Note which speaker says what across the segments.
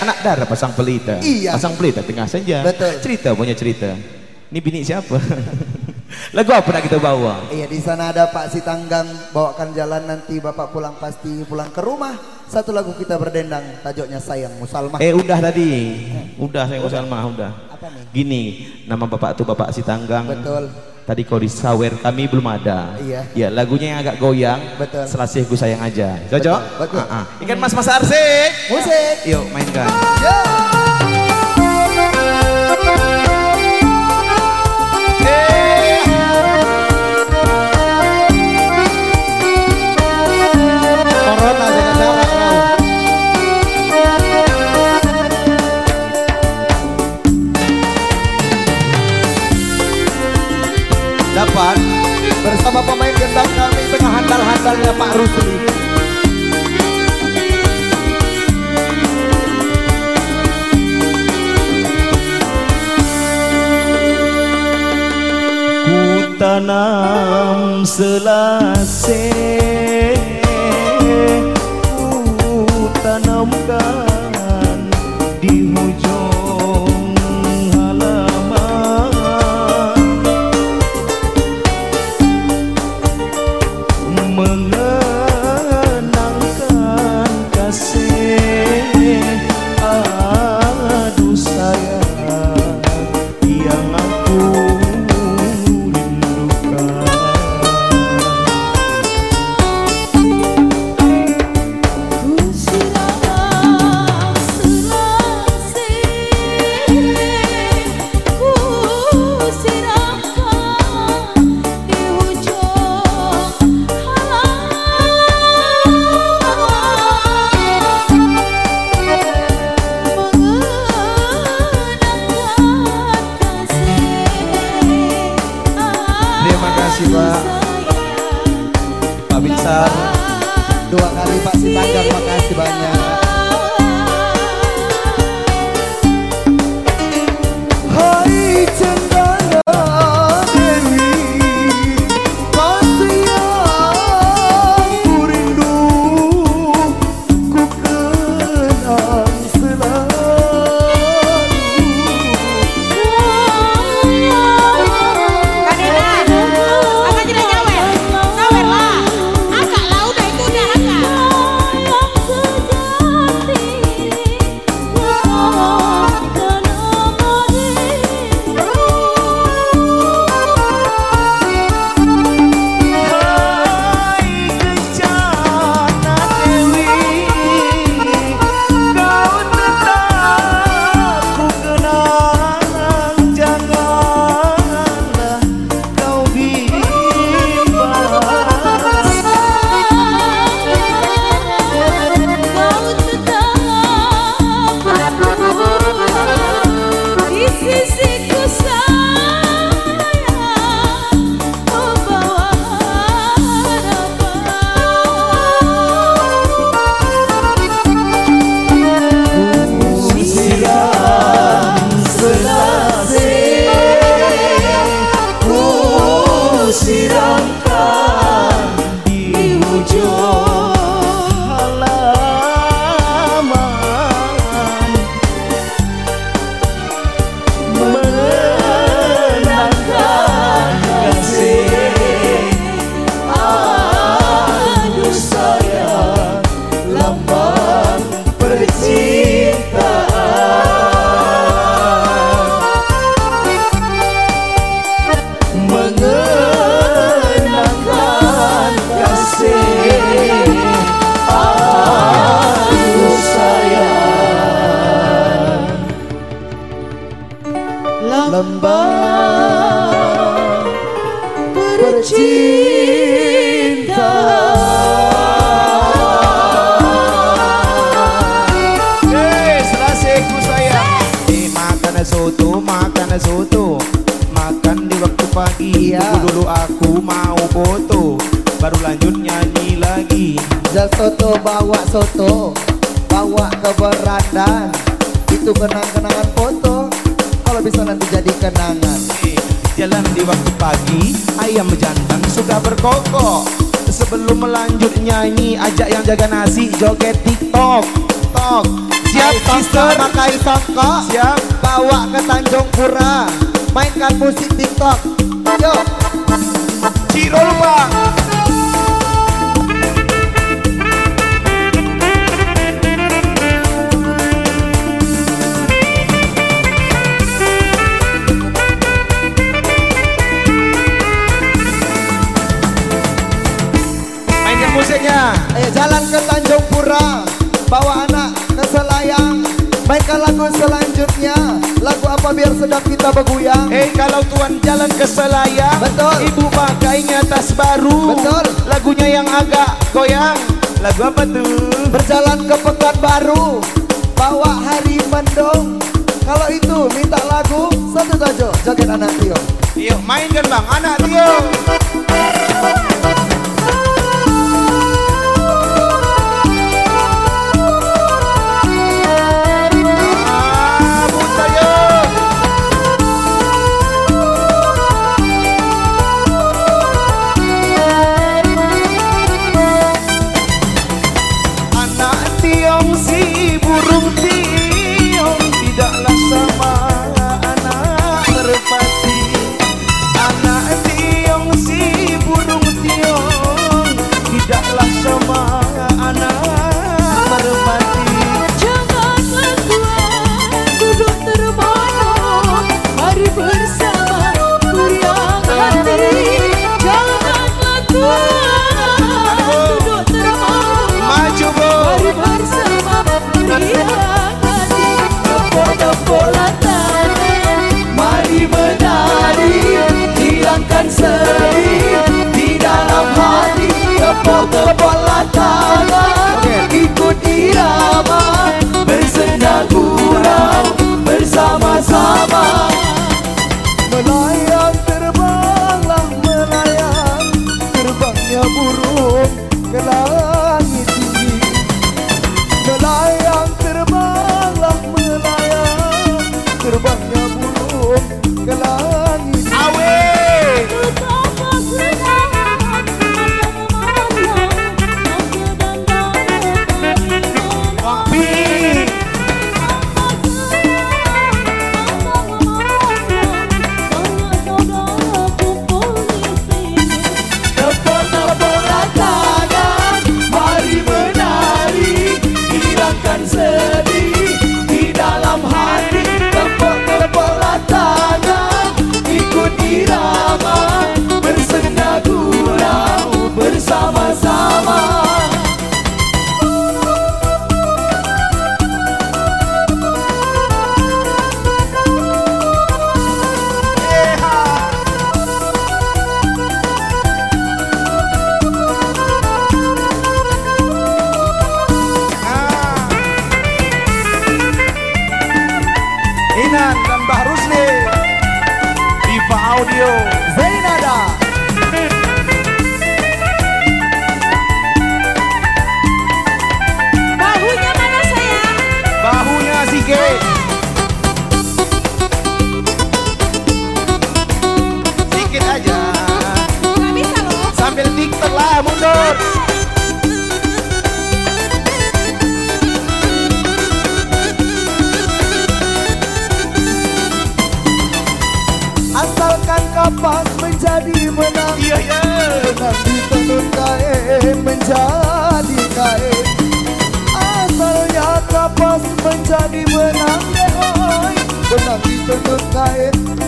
Speaker 1: Anak darah pasang pelita.
Speaker 2: Iya.
Speaker 1: Pasang pelita tengah saja.
Speaker 2: Betul.
Speaker 1: Cerita punya cerita. Ini bini siapa? Lagu apa nak kita bawa?
Speaker 2: Iya di sana ada Pak Sitanggang bawakan jalan nanti Bapak pulang pasti pulang ke rumah. Satu lagu kita berdendang tajuknya sayang Musalmah.
Speaker 1: Eh udah tadi. Udah saya Salma udah.
Speaker 2: Apa nih?
Speaker 1: Gini, nama bapak tuh Bapak Sitanggang.
Speaker 2: Betul.
Speaker 1: Tadi kau di sawer kami belum ada.
Speaker 2: Iya.
Speaker 1: Ya lagunya yang agak goyang.
Speaker 2: Betul.
Speaker 1: Selasih ku sayang aja. Cocok?
Speaker 2: Betul, betul.
Speaker 1: Ah, ah. Ikan mas mas arsik.
Speaker 2: Musik.
Speaker 1: Yuk mainkan.
Speaker 2: Yo. Handal-handalnya Pak Rusli.
Speaker 1: Ku tanam selasih makan soto Makan di waktu pagi
Speaker 2: Iya.
Speaker 1: Tunggu dulu aku mau foto. Baru lanjut nyanyi lagi.
Speaker 2: Jal soto bawa soto. Bawa ke beranda Itu kenang-kenangan foto. Kalau bisa nanti jadi kenangan.
Speaker 1: Eh, Jalan di waktu pagi Ayam jantan suka berkokok Sebelum melanjut nyanyi Ajak yang jaga nasi joget tiktok. TikTok. Siap, sister.
Speaker 2: sama Kai Songko
Speaker 1: Siap.
Speaker 2: Bawa ke Tanjung Pura Mainkan musik TikTok Yuk
Speaker 1: Ciro lupa. Mainkan musiknya.
Speaker 2: Ayo jalan ke Tanjung Pura Bawa anak ke Selayang Mainkan lagu selanjutnya. Lagu apa biar sedap kita bergoyang
Speaker 1: Eh kalau tuan jalan ke Selayang
Speaker 2: Betul.
Speaker 1: Ibu pakainya tas baru.
Speaker 2: Betul.
Speaker 1: Lagunya yang agak goyang. Lagu apa tuh?
Speaker 2: Berjalan ke Pekanbaru Bawa hari mendung. Kalau itu minta lagu Satu saja. Joget anak Tio.
Speaker 1: Yuk mainkan bang. Anak Tio
Speaker 2: kapas menjadi menang.
Speaker 1: Iya iya.
Speaker 2: Menang di tenun kain menjadi kain. Asalnya kapas menjadi benang deh oi Benang di tenun kain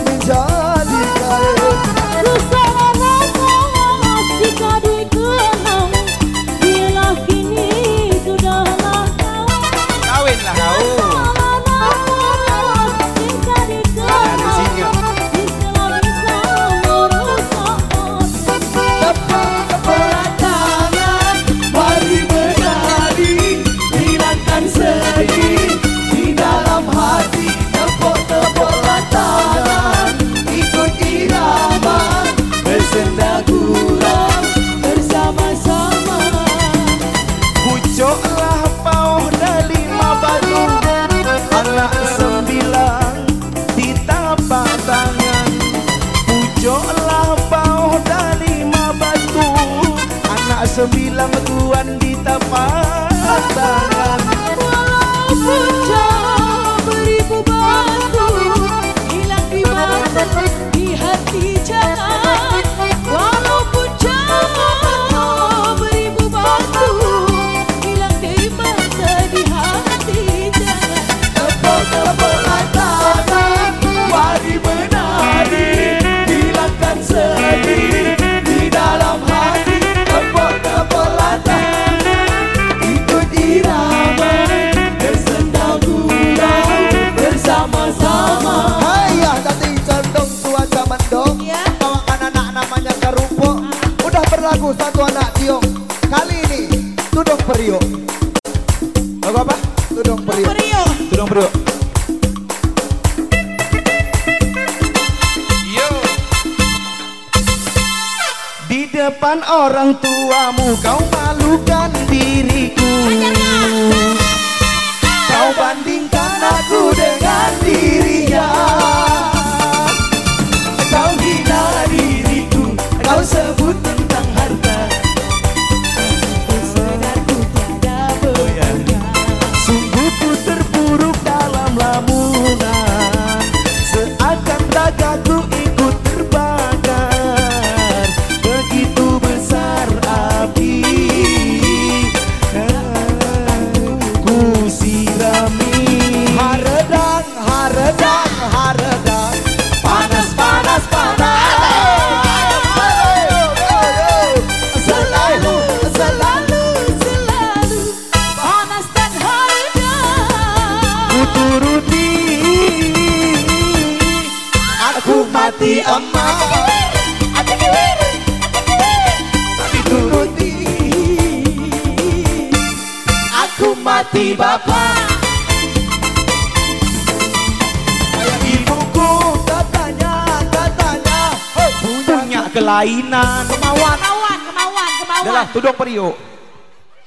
Speaker 3: Sebilang tuan di
Speaker 2: tapak
Speaker 3: tangan kali ini Tudung Perio Lagu apa? Tudung Perio
Speaker 1: Tudung Perio Yo. Di depan orang tuamu kau malukan diriku. Kau bandingkan aku dengan dirinya. Aku mati emak Dituruti Aku mati bapak Ibuku
Speaker 2: Katanya, katanya
Speaker 1: punya kelainan. Kemauan.
Speaker 3: Kemauan, kemauan, kemauan.
Speaker 1: Adalah tudung periuk